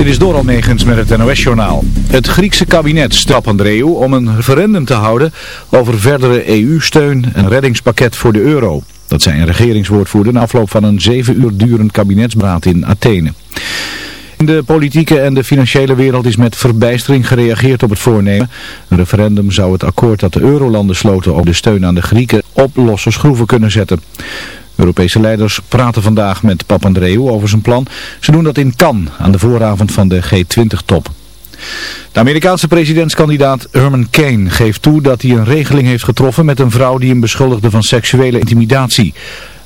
Dit is Doral Megens met het NOS-journaal. Het Griekse kabinet stelt Andreu om een referendum te houden over verdere EU-steun en reddingspakket voor de euro. Dat zijn een regeringswoordvoerder na afloop van een zeven uur durend kabinetsberaad in Athene. In de politieke en de financiële wereld is met verbijstering gereageerd op het voornemen. Een referendum zou het akkoord dat de eurolanden sloten over de steun aan de Grieken op losse schroeven kunnen zetten. Europese leiders praten vandaag met Papandreou over zijn plan. Ze doen dat in Cannes aan de vooravond van de G20-top. De Amerikaanse presidentskandidaat Herman Kane geeft toe dat hij een regeling heeft getroffen met een vrouw die hem beschuldigde van seksuele intimidatie.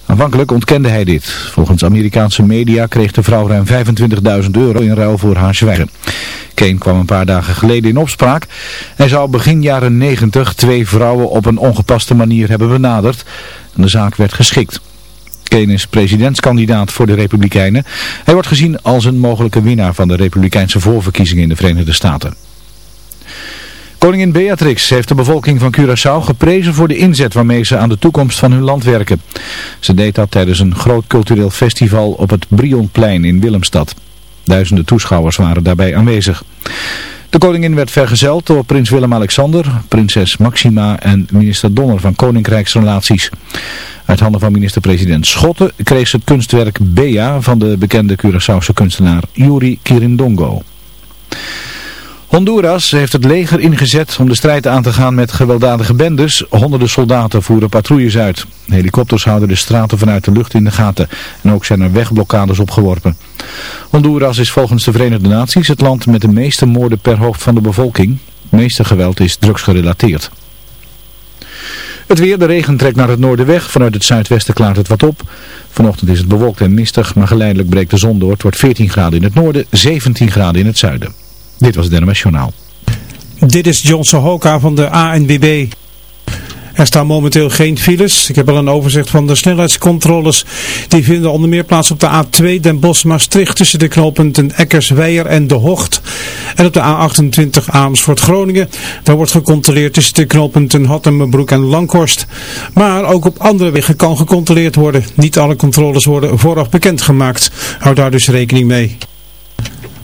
Aanvankelijk ontkende hij dit. Volgens Amerikaanse media kreeg de vrouw ruim 25.000 euro in ruil voor haar zwijgen. Kane kwam een paar dagen geleden in opspraak. Hij zou begin jaren 90 twee vrouwen op een ongepaste manier hebben benaderd. En de zaak werd geschikt. Kane is presidentskandidaat voor de Republikeinen. Hij wordt gezien als een mogelijke winnaar van de Republikeinse voorverkiezingen in de Verenigde Staten. Koningin Beatrix heeft de bevolking van Curaçao geprezen voor de inzet waarmee ze aan de toekomst van hun land werken. Ze deed dat tijdens een groot cultureel festival op het Brionplein in Willemstad. Duizenden toeschouwers waren daarbij aanwezig. De koningin werd vergezeld door prins Willem-Alexander, prinses Maxima en minister Donner van Koninkrijksrelaties. Uit handen van minister-president Schotten kreeg ze het kunstwerk Bea van de bekende Curaçaose kunstenaar Yuri Kirindongo. Honduras heeft het leger ingezet om de strijd aan te gaan met gewelddadige bendes. Honderden soldaten voeren patrouilles uit. Helikopters houden de straten vanuit de lucht in de gaten. En ook zijn er wegblokkades opgeworpen. Honduras is volgens de Verenigde Naties het land met de meeste moorden per hoofd van de bevolking. Het meeste geweld is drugsgerelateerd. Het weer, de regen trekt naar het noorden weg. Vanuit het zuidwesten klaart het wat op. Vanochtend is het bewolkt en mistig, maar geleidelijk breekt de zon door. Het wordt 14 graden in het noorden, 17 graden in het zuiden. Dit was het. Dit is John Sohoka van de ANWB. Er staan momenteel geen files. Ik heb al een overzicht van de snelheidscontroles. Die vinden onder meer plaats op de A2 Den Bosch-Maastricht tussen de knooppunten Eckersweijer en De Hocht. En op de A28 Amersfoort-Groningen. Daar wordt gecontroleerd tussen de knooppunten Hattemenbroek en Langhorst. Maar ook op andere wegen kan gecontroleerd worden. Niet alle controles worden vooraf bekendgemaakt. Houd daar dus rekening mee.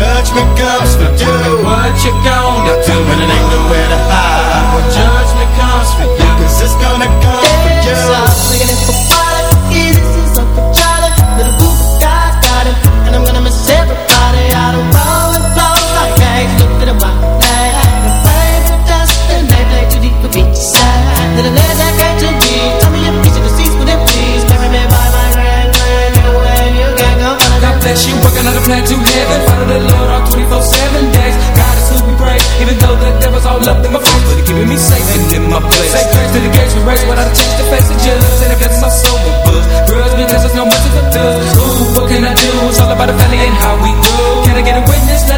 judgment comes for you. What you gonna do when it ain't nowhere to hide. When judgment comes for you. Cause it's gonna come for you. Swinging it for this is up for Charlie. Little boo God got him, and I'm gonna miss everybody. I don't roll and flow like eggs. Look at my bag, and play for dust, and they play too deep for beach side. Little legs God working on a plan to heaven. Follow the Lord all 24 7 days. God is who we praise, even though the devil's all up in my face. But he keeping me safe and in my place. Say grace to the gates we race without a change to face the judge. And it blesses my soul with buzz. Grudge because there's no mercy for thugs. Ooh, what can I do? It's all about the family and how we go. Can I get a witness?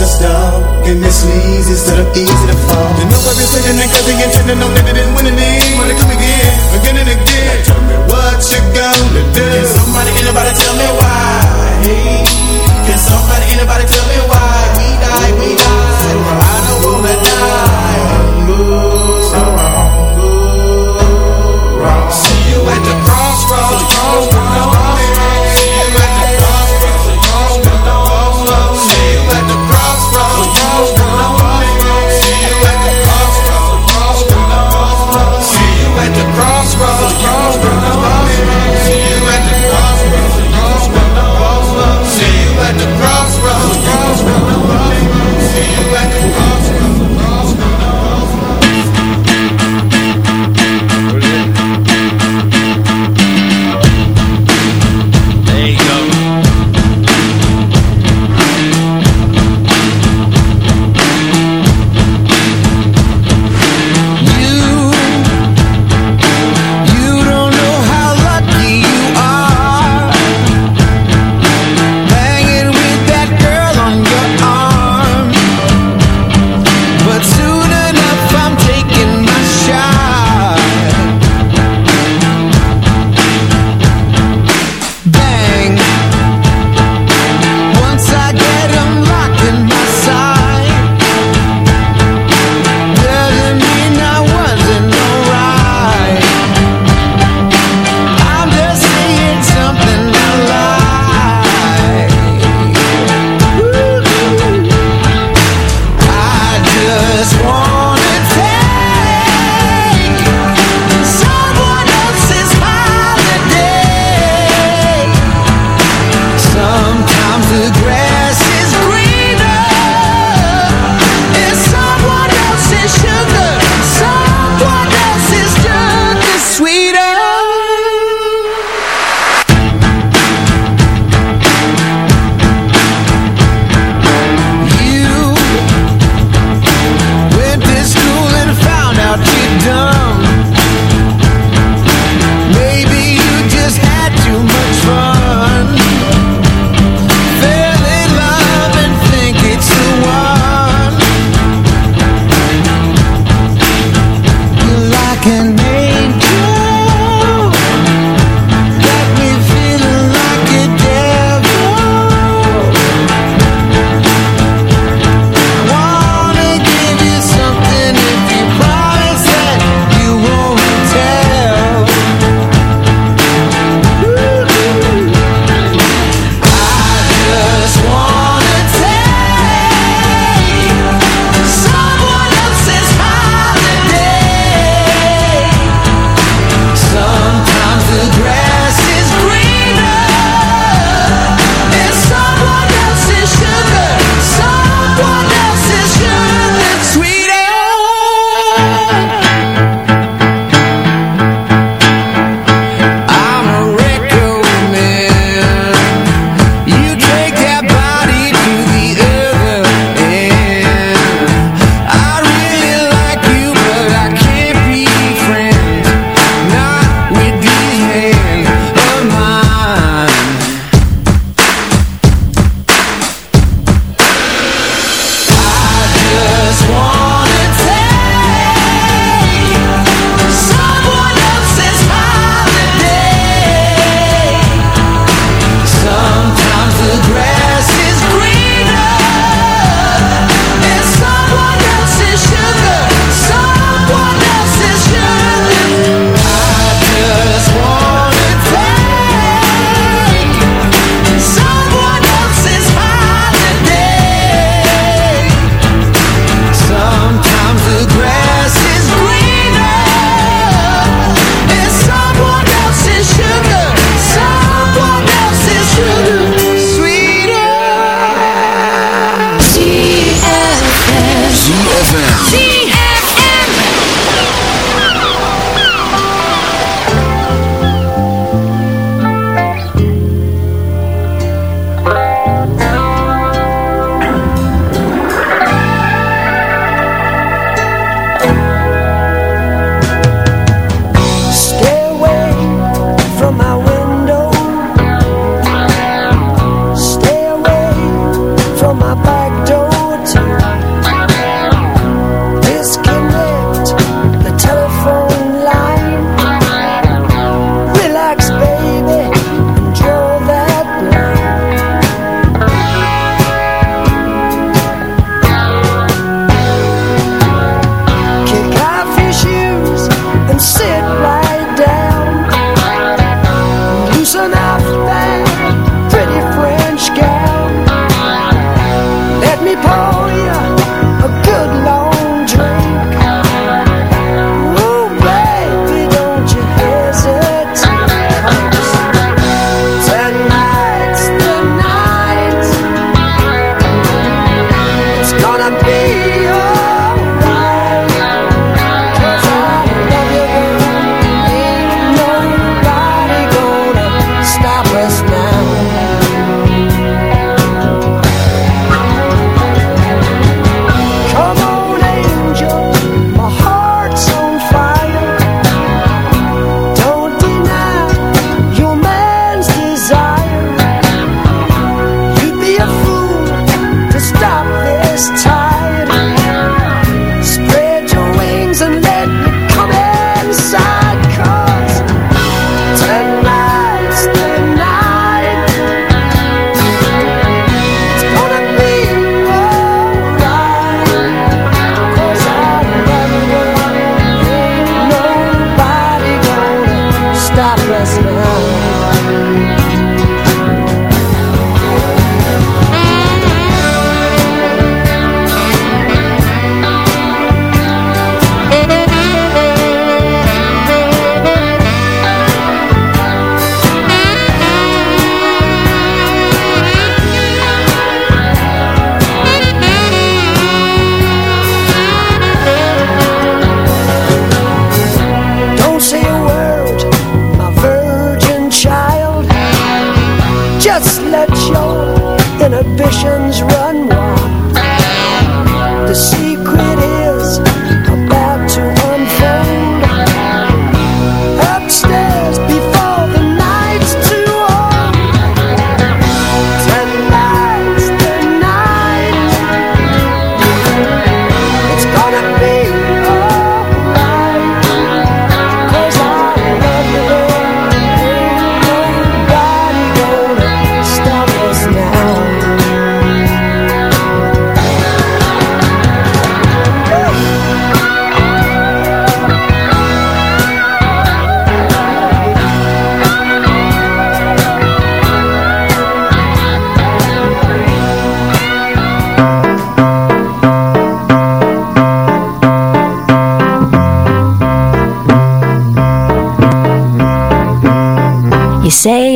Dog. And this leads instead of easy to fall. You know I've been sitting and cause he intended know that it didn't win any. Wanna come again, again and again. Now tell me what you gonna do. Can somebody, anybody tell me why? Can somebody, anybody tell me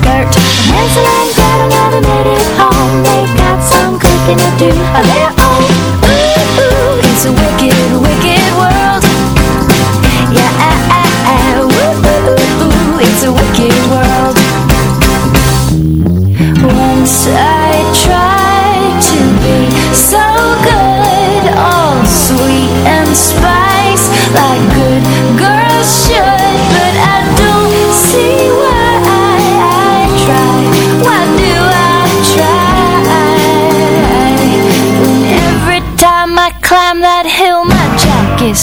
skirt. Hansel and Gretel never made it home. They got some cooking to do of their own. Ooh, ooh, it's a wicked, wicked world. Yeah, ah, ah, ooh, ooh, ooh, it's a wicked world. Once I tried to be so good, all sweet and spice, like good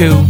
too.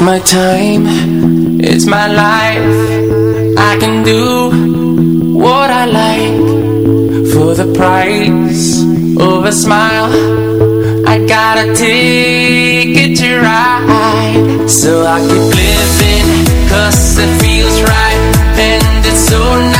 It's my time, it's my life. I can do what I like For the price of a smile. I got a ticket to ride. So I keep living cause it feels right And it's so nice.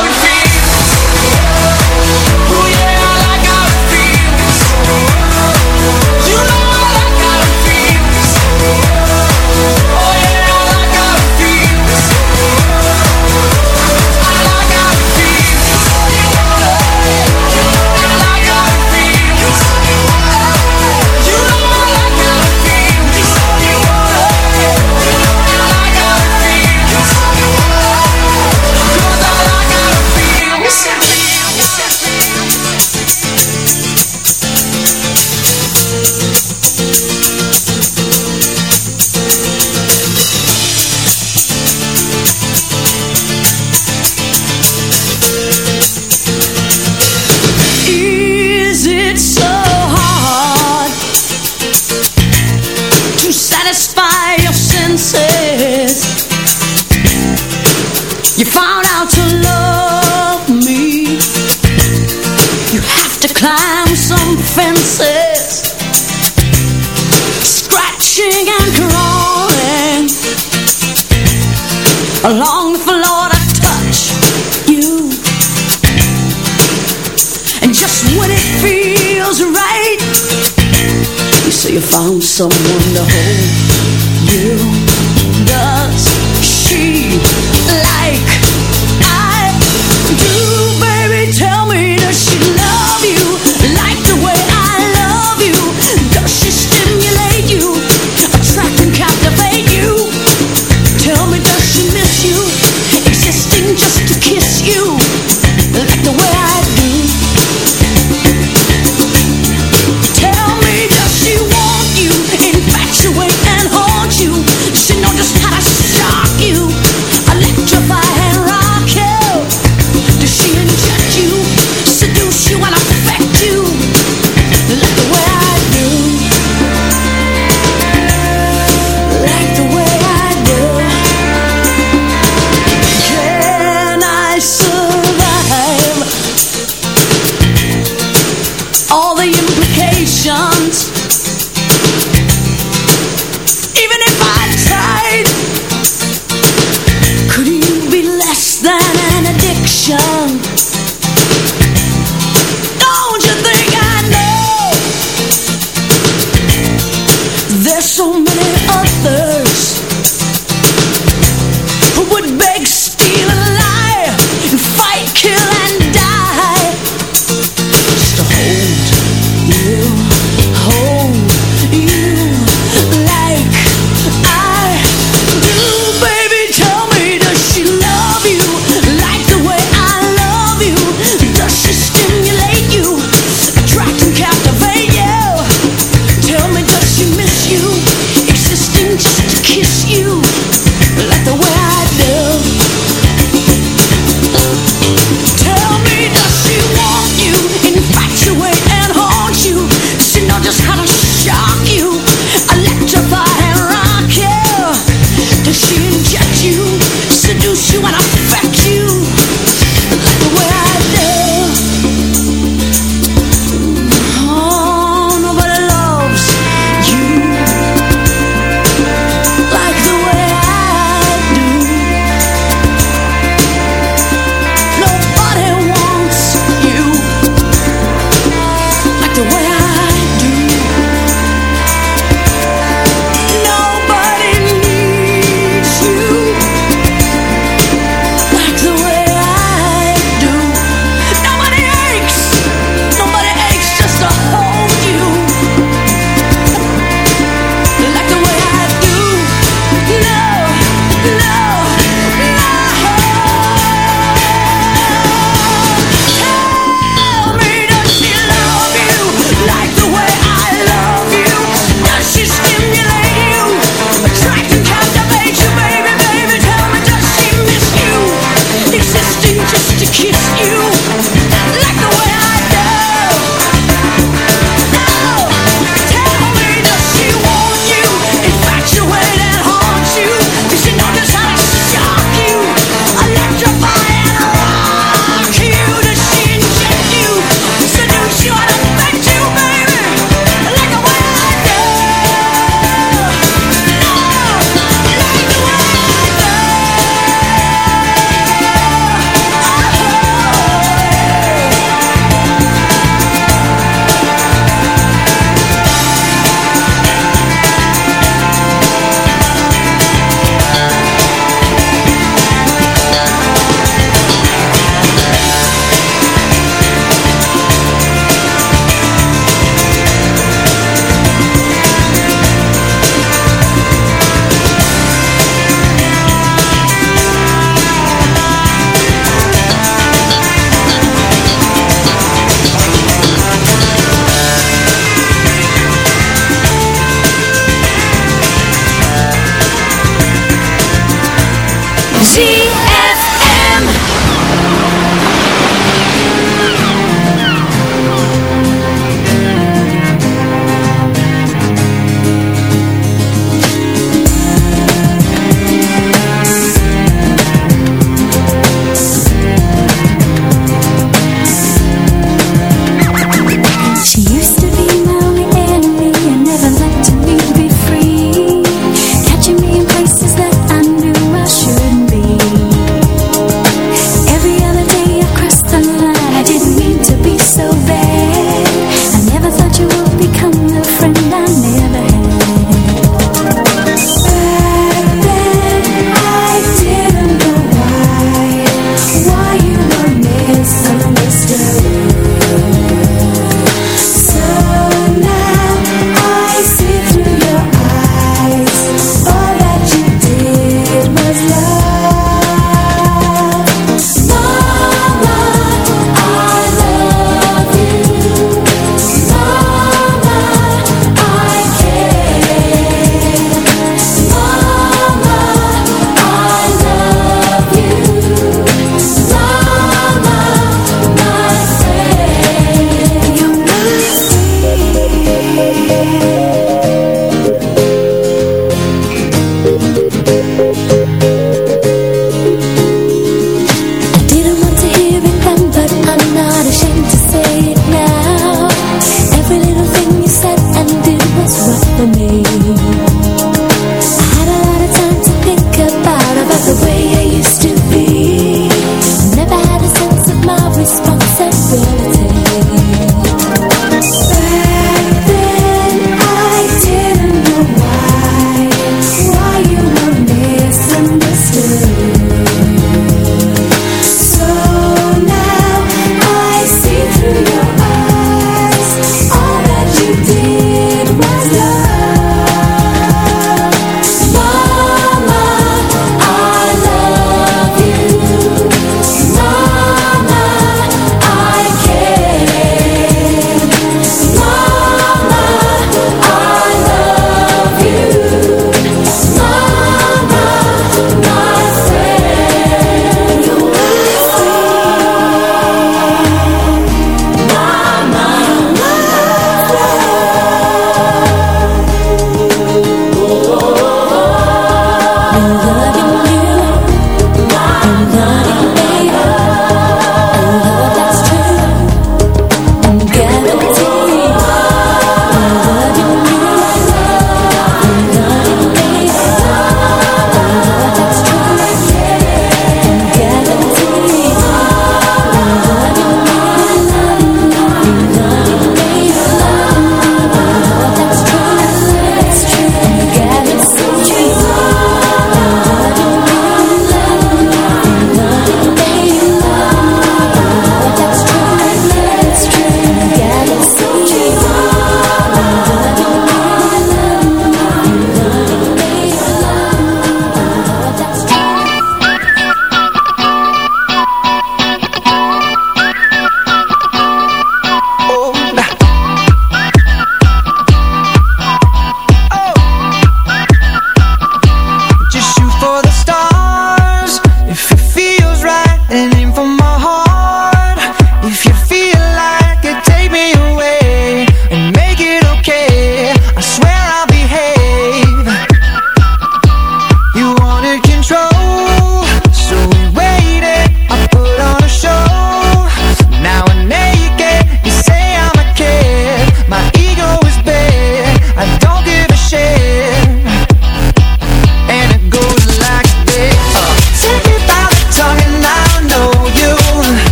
like found someone to hold you.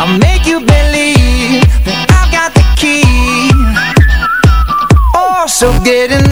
I'll make you believe that I've got the key. Oh, so get in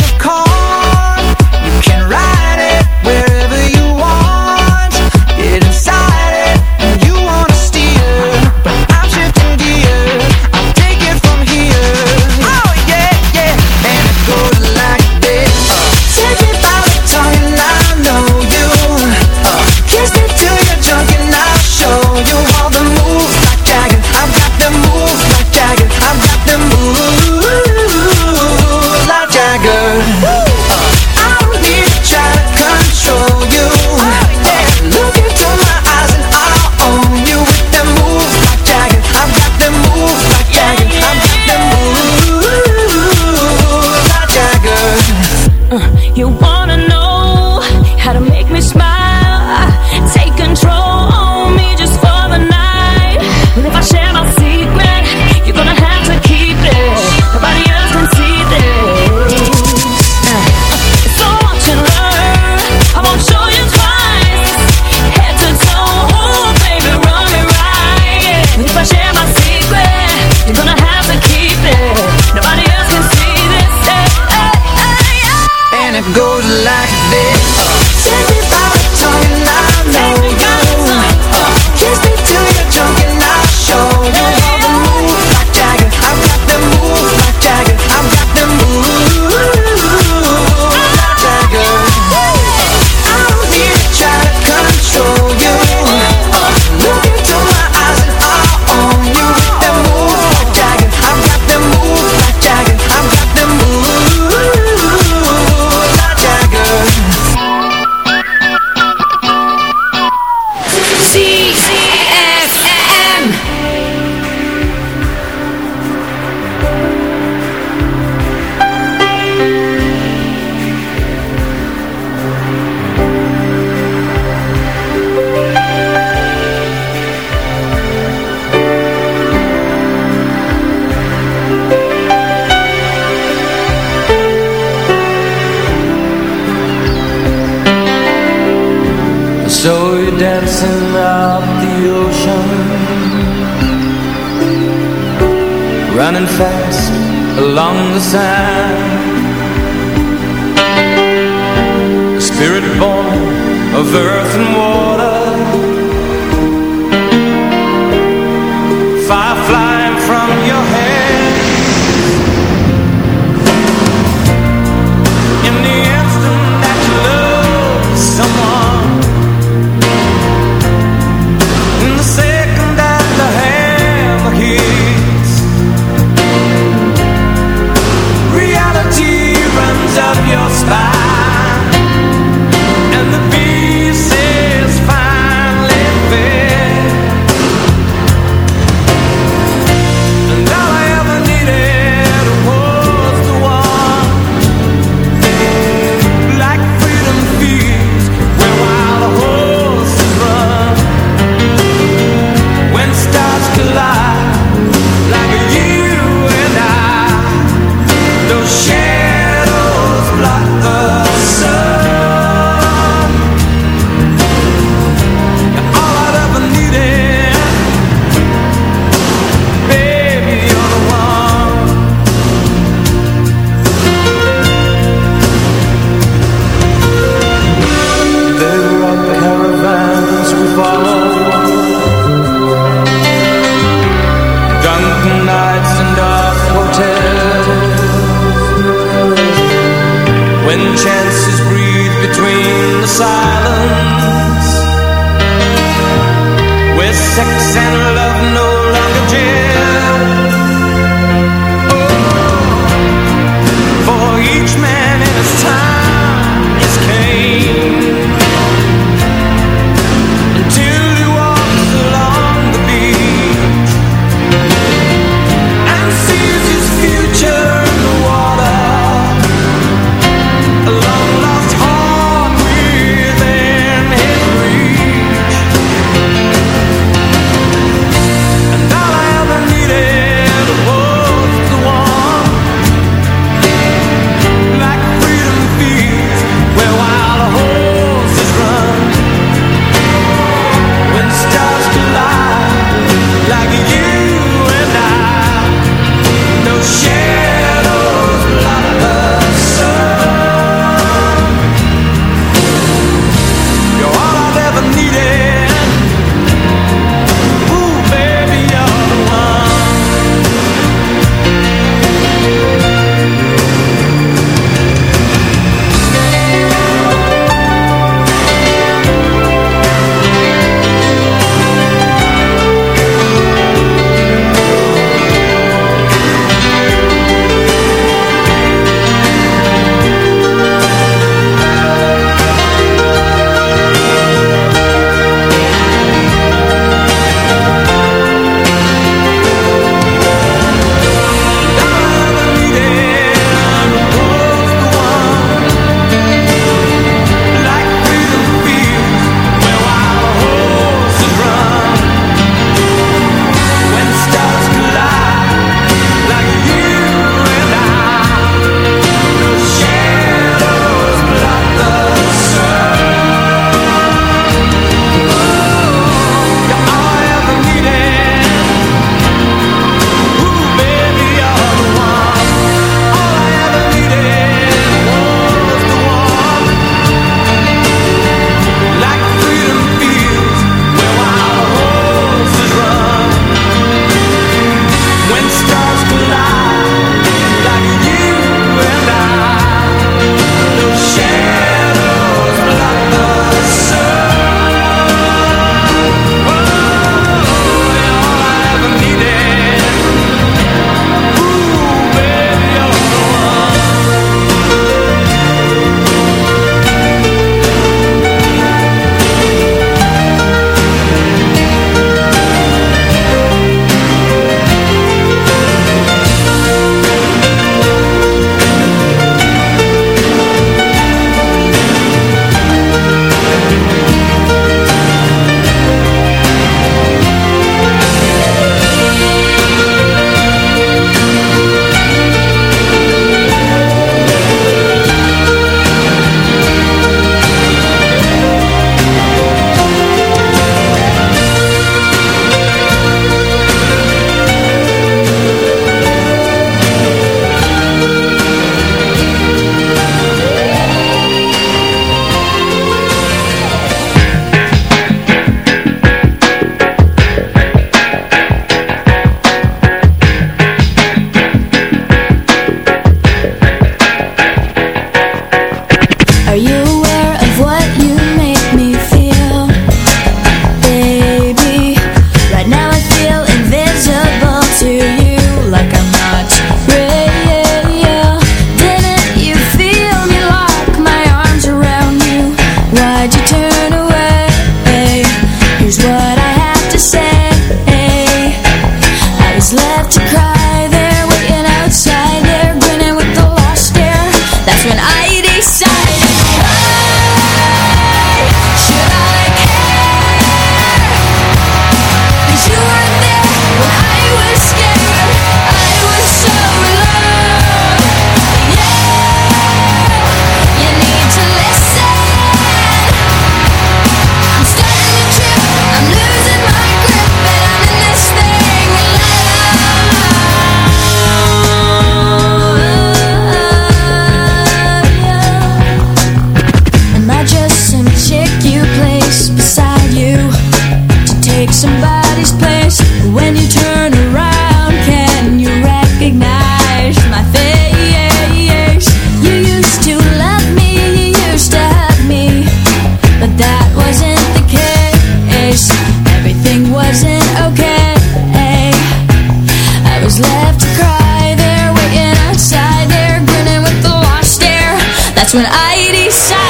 when I decided.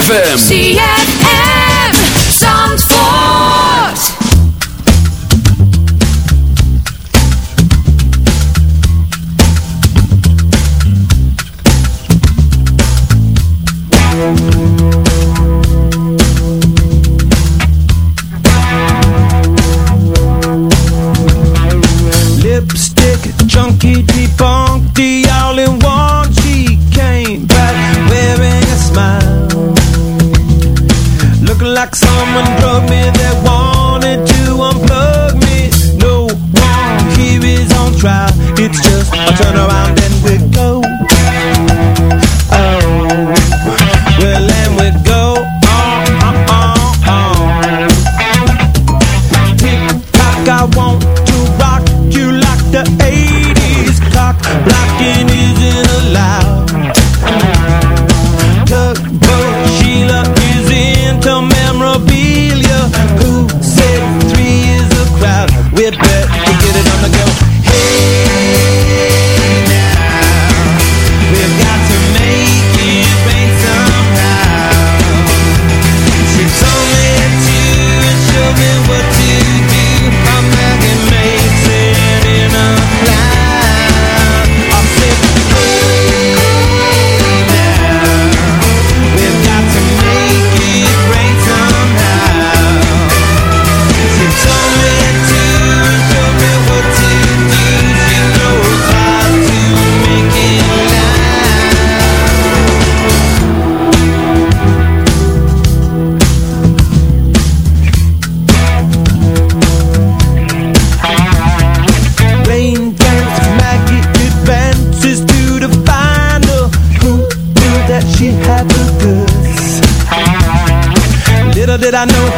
ZFM.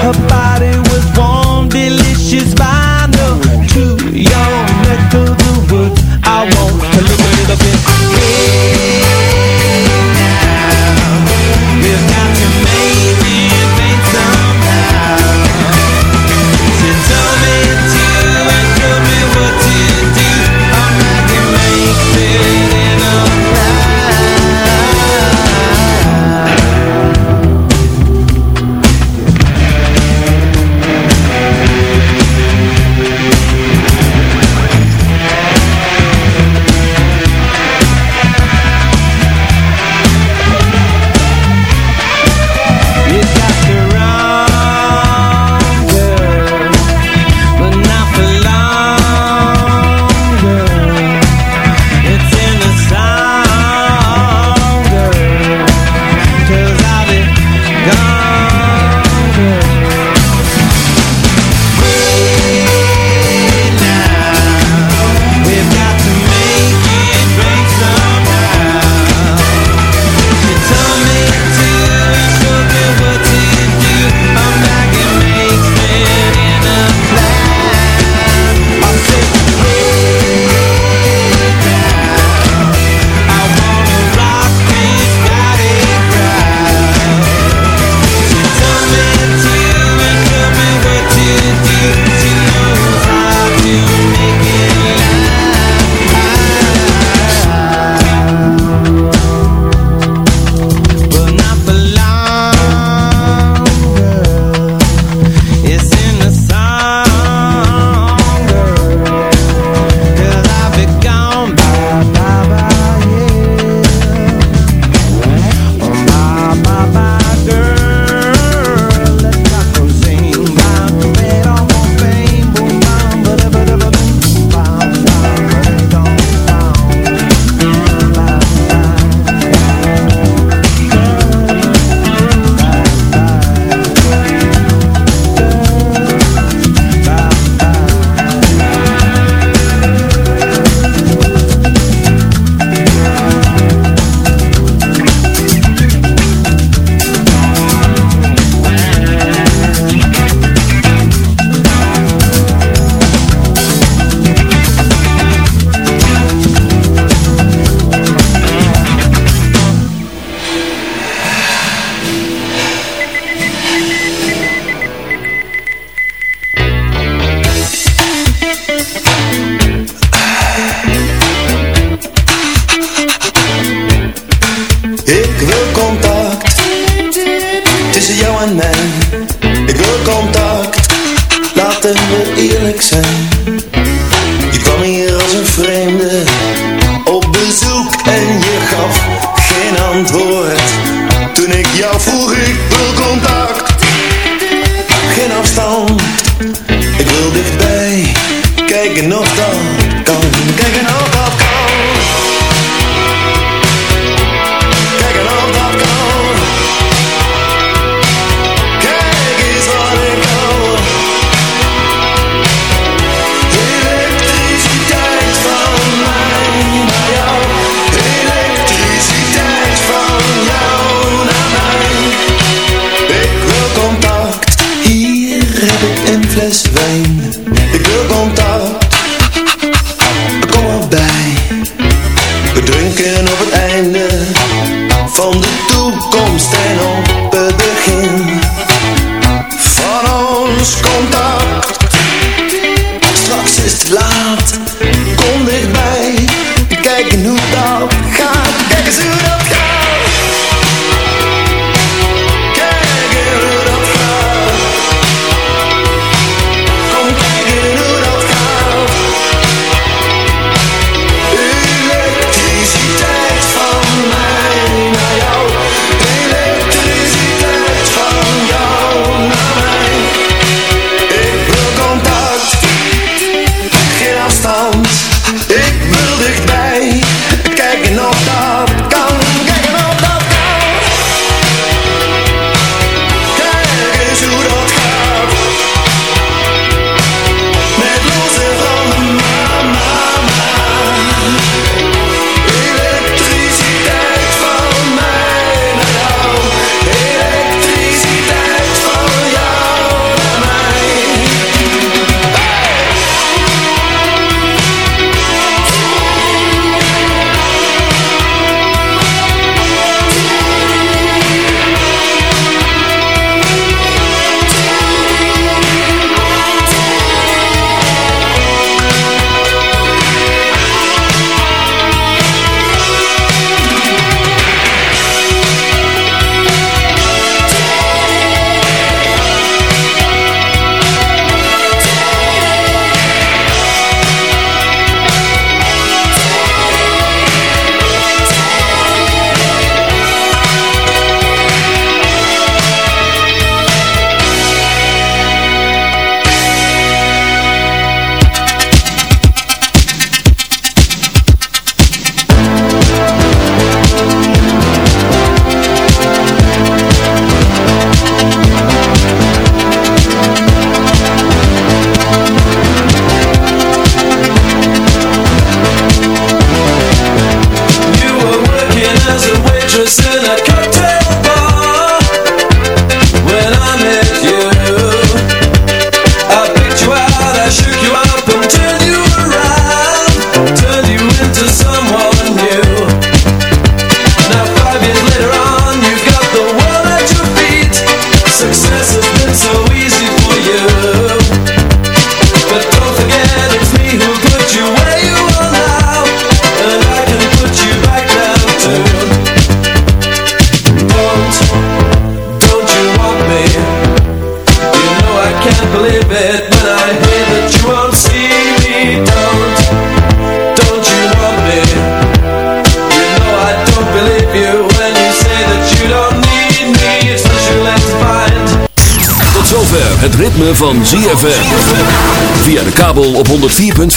Her